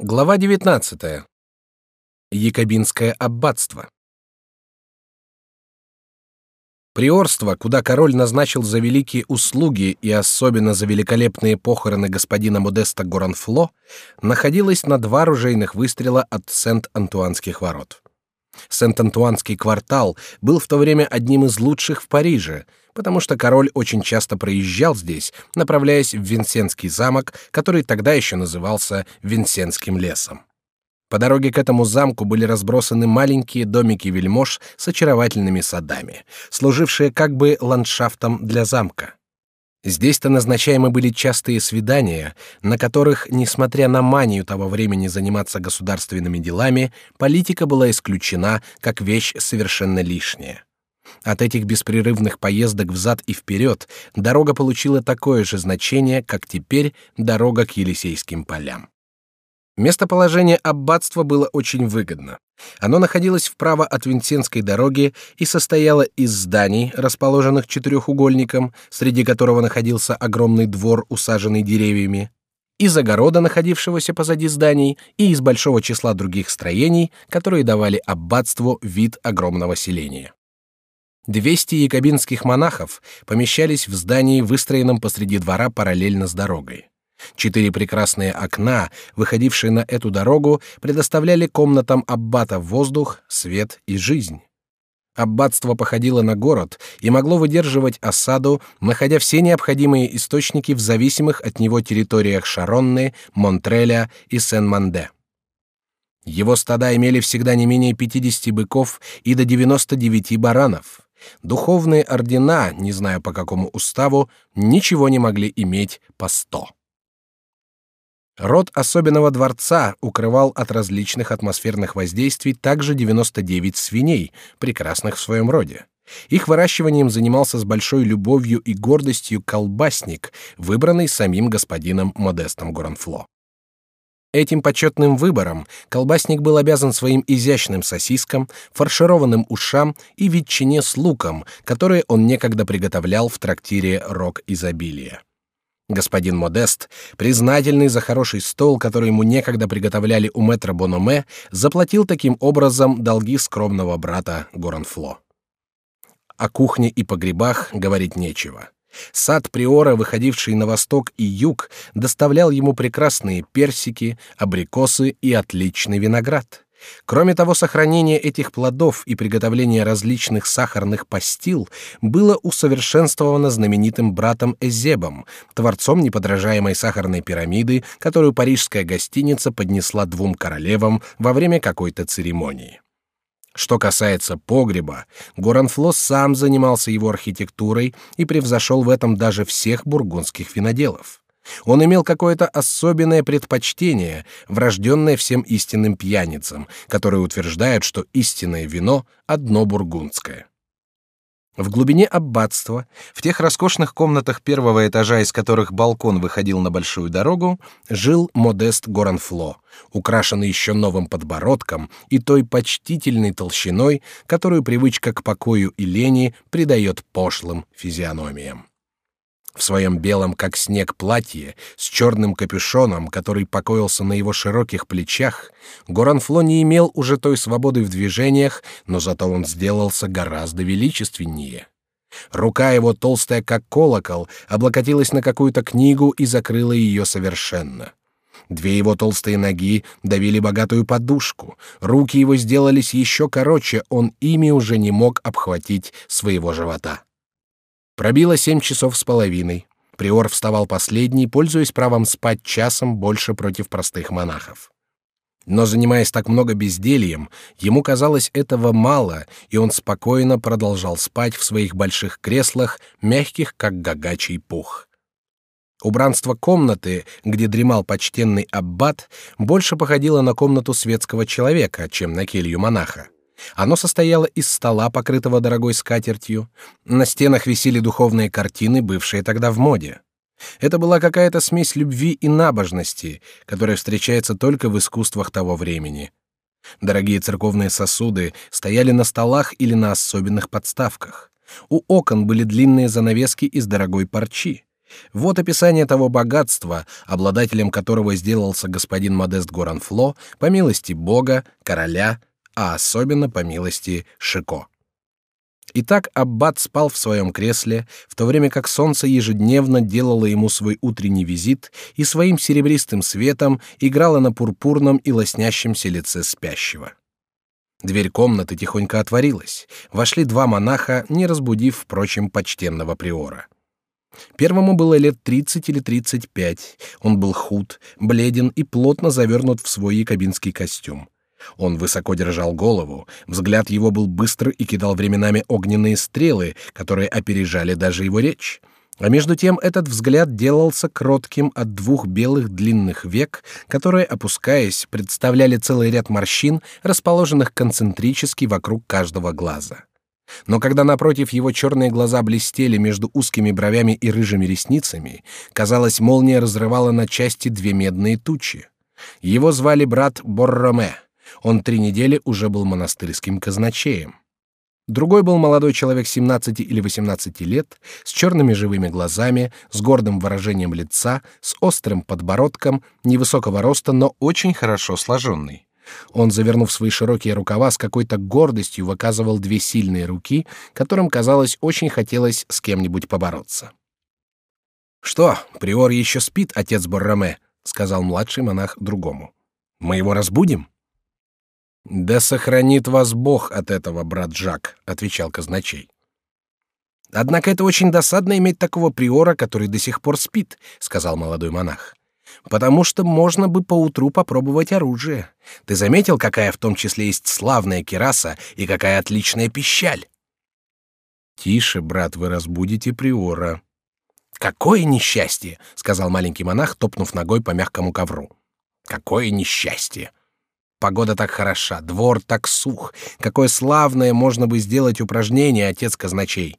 Глава 19. Якобинское аббатство. Приорство, куда король назначил за великие услуги и особенно за великолепные похороны господина Модеста Горанфло, находилось на два ружейных выстрела от Сент-Антуанских ворот. Сент-Антуанский квартал был в то время одним из лучших в Париже, потому что король очень часто проезжал здесь, направляясь в Винсентский замок, который тогда еще назывался Винсентским лесом. По дороге к этому замку были разбросаны маленькие домики вельмож с очаровательными садами, служившие как бы ландшафтом для замка. Здесь-то назначаемы были частые свидания, на которых, несмотря на манию того времени заниматься государственными делами, политика была исключена как вещь совершенно лишняя. От этих беспрерывных поездок взад и вперед дорога получила такое же значение, как теперь дорога к Елисейским полям. Местоположение аббатства было очень выгодно. Оно находилось вправо от Винсентской дороги и состояло из зданий, расположенных четырехугольником, среди которого находился огромный двор, усаженный деревьями, из огорода, находившегося позади зданий, и из большого числа других строений, которые давали аббатству вид огромного селения. Двести якобинских монахов помещались в здании, выстроенном посреди двора параллельно с дорогой. Четыре прекрасные окна, выходившие на эту дорогу, предоставляли комнатам аббата воздух, свет и жизнь. Аббатство походило на город и могло выдерживать осаду, находя все необходимые источники в зависимых от него территориях Шаронны, Монтреля и Сен-Манде. Его стада имели всегда не менее 50 быков и до 99 баранов. Духовные ордена, не знаю по какому уставу, ничего не могли иметь по сто. Род особенного дворца укрывал от различных атмосферных воздействий также 99 свиней, прекрасных в своем роде. Их выращиванием занимался с большой любовью и гордостью колбасник, выбранный самим господином Модестом Гуранфло. Этим почетным выбором колбасник был обязан своим изящным сосискам, фаршированным ушам и ветчине с луком, которые он некогда приготовлял в трактире Рок изобилия. Господин Модест, признательный за хороший стол, который ему некогда приготовляли у метра Бономе, заплатил таким образом долги скромного брата Горанфло. О кухне и погребах говорить нечего. Сад приора, выходивший на восток и юг, доставлял ему прекрасные персики, абрикосы и отличный виноград. Кроме того, сохранение этих плодов и приготовление различных сахарных пастил было усовершенствовано знаменитым братом Эзебом, творцом неподражаемой сахарной пирамиды, которую парижская гостиница поднесла двум королевам во время какой-то церемонии. Что касается погреба, Горанфло сам занимался его архитектурой и превзошел в этом даже всех бургундских виноделов. Он имел какое-то особенное предпочтение, врожденное всем истинным пьяницам, которые утверждают, что истинное вино одно бургундское. В глубине аббатства, в тех роскошных комнатах первого этажа, из которых балкон выходил на большую дорогу, жил Модест Горанфло, украшенный еще новым подбородком и той почтительной толщиной, которую привычка к покою и лени придает пошлым физиономиям в своем белом как снег платье с черным капюшоном, который покоился на его широких плечах, Горанфло не имел уже той свободы в движениях, но зато он сделался гораздо величественнее. Рука его толстая как колокол облокотилась на какую-то книгу и закрыла ее совершенно. Две его толстые ноги давили богатую подушку, руки его сделались еще короче, он ими уже не мог обхватить своего живота. Пробило семь часов с половиной. Приор вставал последний, пользуясь правом спать часом больше против простых монахов. Но занимаясь так много бездельем, ему казалось этого мало, и он спокойно продолжал спать в своих больших креслах, мягких как гагачий пух. Убранство комнаты, где дремал почтенный аббат, больше походило на комнату светского человека, чем на келью монаха. Оно состояло из стола, покрытого дорогой скатертью. На стенах висели духовные картины, бывшие тогда в моде. Это была какая-то смесь любви и набожности, которая встречается только в искусствах того времени. Дорогие церковные сосуды стояли на столах или на особенных подставках. У окон были длинные занавески из дорогой парчи. Вот описание того богатства, обладателем которого сделался господин Модест Горанфло по милости Бога, короля, а особенно по милости Шико. Итак, аббат спал в своем кресле, в то время как солнце ежедневно делало ему свой утренний визит и своим серебристым светом играло на пурпурном и лоснящемся лице спящего. Дверь комнаты тихонько отворилась. Вошли два монаха, не разбудив, впрочем, почтенного приора. Первому было лет тридцать или тридцать пять. Он был худ, бледен и плотно завернут в свой якобинский костюм. Он высоко держал голову, взгляд его был быстр и кидал временами огненные стрелы, которые опережали даже его речь. А между тем этот взгляд делался кротким от двух белых длинных век, которые, опускаясь, представляли целый ряд морщин, расположенных концентрически вокруг каждого глаза. Но когда напротив его черные глаза блестели между узкими бровями и рыжими ресницами, казалось, молния разрывала на части две медные тучи. Его звали брат Борроме — он три недели уже был монастырским казначеем. Другой был молодой человек 17 или 18 лет, с черными живыми глазами, с гордым выражением лица, с острым подбородком, невысокого роста, но очень хорошо сложенный. Он, завернув свои широкие рукава, с какой-то гордостью выказывал две сильные руки, которым, казалось, очень хотелось с кем-нибудь побороться. «Что, приор еще спит, отец Борроме?» — сказал младший монах другому. «Мы его разбудим?» Да сохранит вас Бог от этого, брат Жак, отвечал казначей. Однако это очень досадно иметь такого приора, который до сих пор спит, сказал молодой монах. Потому что можно бы поутру попробовать оружие. Ты заметил, какая в том числе есть славная кираса и какая отличная пищаль? Тише, брат, вы разбудите приора. Какое несчастье, сказал маленький монах, топнув ногой по мягкому ковру. Какое несчастье! Погода так хороша, двор так сух. Какое славное можно бы сделать упражнение, отец казначей.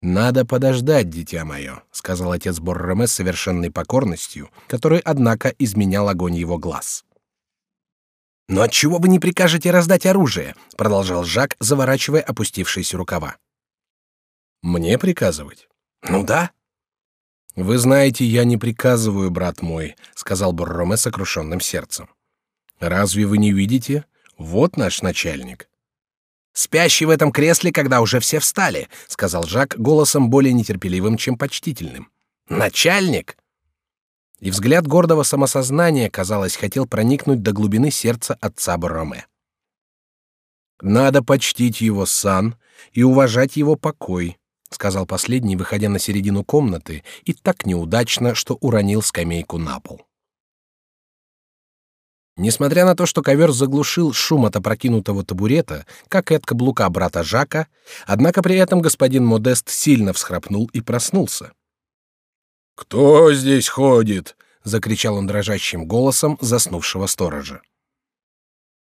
Надо подождать, дитя мое, сказал отец Борроме с совершенной покорностью, которой, однако, изменял огонь его глаз. Но от чего вы не прикажете раздать оружие? продолжал Жак, заворачивая опустившиеся рукава. Мне приказывать? Ну да. Вы знаете, я не приказываю, брат мой, сказал Борроме сокрушенным сердцем. Разве вы не видите? Вот наш начальник. Спящий в этом кресле, когда уже все встали, сказал Жак голосом более нетерпеливым, чем почтительным. Начальник. И взгляд гордого самосознания, казалось, хотел проникнуть до глубины сердца отца Бароме. Надо почтить его сан и уважать его покой, сказал последний, выходя на середину комнаты, и так неудачно, что уронил скамейку на пол. Несмотря на то, что ковер заглушил шум от опрокинутого табурета, как и от каблука брата Жака, однако при этом господин Модест сильно всхрапнул и проснулся. «Кто здесь ходит?» — закричал он дрожащим голосом заснувшего сторожа.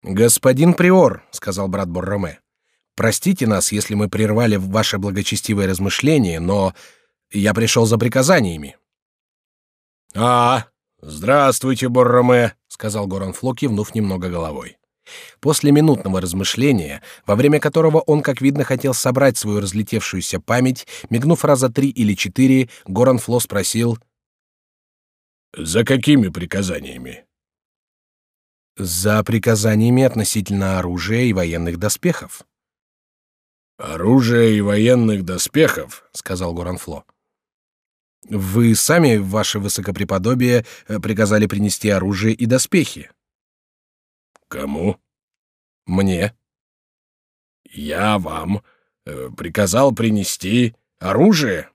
«Господин Приор», — сказал брат Борроме, — «простите нас, если мы прервали ваше благочестивое размышление, но я пришел за приказаниями». «А, здравствуйте, Борроме», сказал Горанфло, кивнув немного головой. После минутного размышления, во время которого он, как видно, хотел собрать свою разлетевшуюся память, мигнув раза три или четыре, Горанфло спросил: "За какими приказаниями?" "За приказаниями относительно оружия и военных доспехов." "Оружия и военных доспехов", сказал Горанфло. Вы сами, ваше высокопреподобие, э, приказали принести оружие и доспехи. Кому? Мне. Я вам э, приказал принести оружие.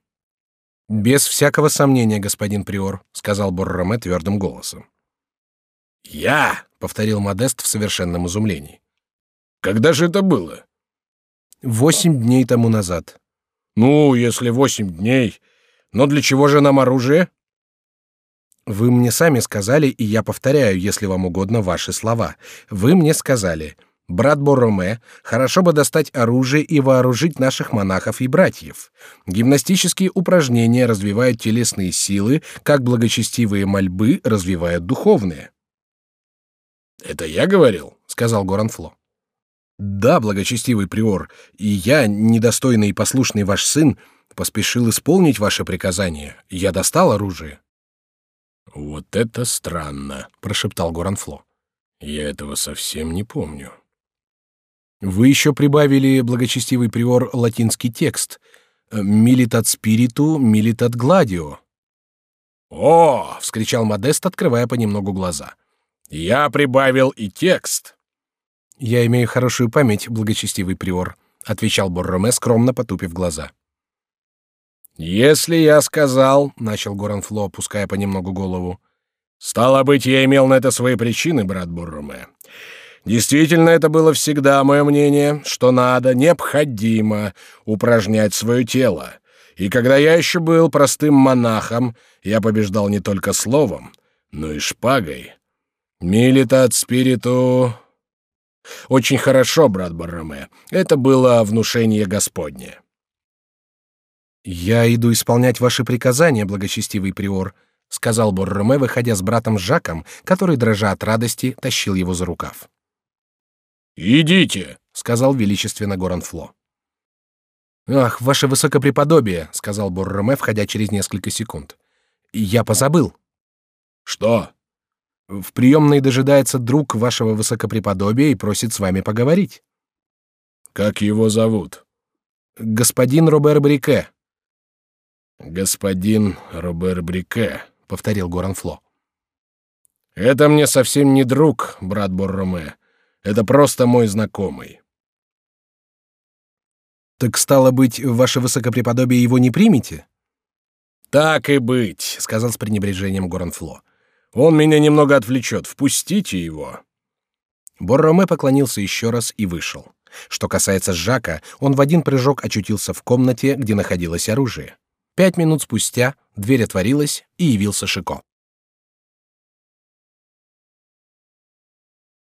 Без всякого сомнения, господин приор, сказал Борроме твердым голосом. Я, повторил Модест в совершенном изумлении. Когда же это было? Восемь дней тому назад. Ну, если восемь дней, но для чего же нам оружие? Вы мне сами сказали, и я повторяю, если вам угодно ваши слова. Вы мне сказали: брат Бороме, хорошо бы достать оружие и вооружить наших монахов и братьев. Гимнастические упражнения развивают телесные силы, как благочестивые мольбы развивают духовные. Это я говорил, сказал Горанфло. Да, благочестивый приор, и я, недостойный и послушный ваш сын, поспешил исполнить ваше приказание. Я достал оружие. Вот это странно, прошептал Горанфло. Я этого совсем не помню. Вы еще прибавили, благочестивый приор, латинский текст. «Militat spiritu, militat gladio». «О!» — вскричал Модест, открывая понемногу глаза. «Я прибавил и текст». «Я имею хорошую память, благочестивый приор», — отвечал Борроме, скромно потупив глаза. «Если я сказал», — начал Горанфло, опуская понемногу голову, — «стало быть, я имел на это свои причины, брат Борроме. Действительно, это было всегда мое мнение, что надо, необходимо упражнять свое тело. И когда я еще был простым монахом, я побеждал не только словом, но и шпагой. Милитат спириту... Очень хорошо, брат Барроме. Это было внушение Господне. «Я иду исполнять ваши приказания, благочестивый приор», — сказал Борроме, выходя с братом Жаком, который, дрожа от радости, тащил его за рукав. «Идите», — сказал величественно Горанфло. «Ах, ваше высокопреподобие», — сказал Борроме, входя через несколько секунд. «Я позабыл». «Что?» «В приемной дожидается друг вашего высокопреподобия и просит с вами поговорить». «Как его зовут?» «Господин Робер Брике». «Господин Робер Брике», — повторил Горанфло. «Это мне совсем не друг, брат Борроме. Это просто мой знакомый. Так стало быть, ваше высокопреподобие его не примете? Так и быть, сказал с пренебрежением Горанфло. Он меня немного отвлечет. Впустите его. Борроме поклонился еще раз и вышел. Что касается Жака, он в один прыжок очутился в комнате, где находилось оружие. Пять минут спустя дверь отворилась, и явился Шико.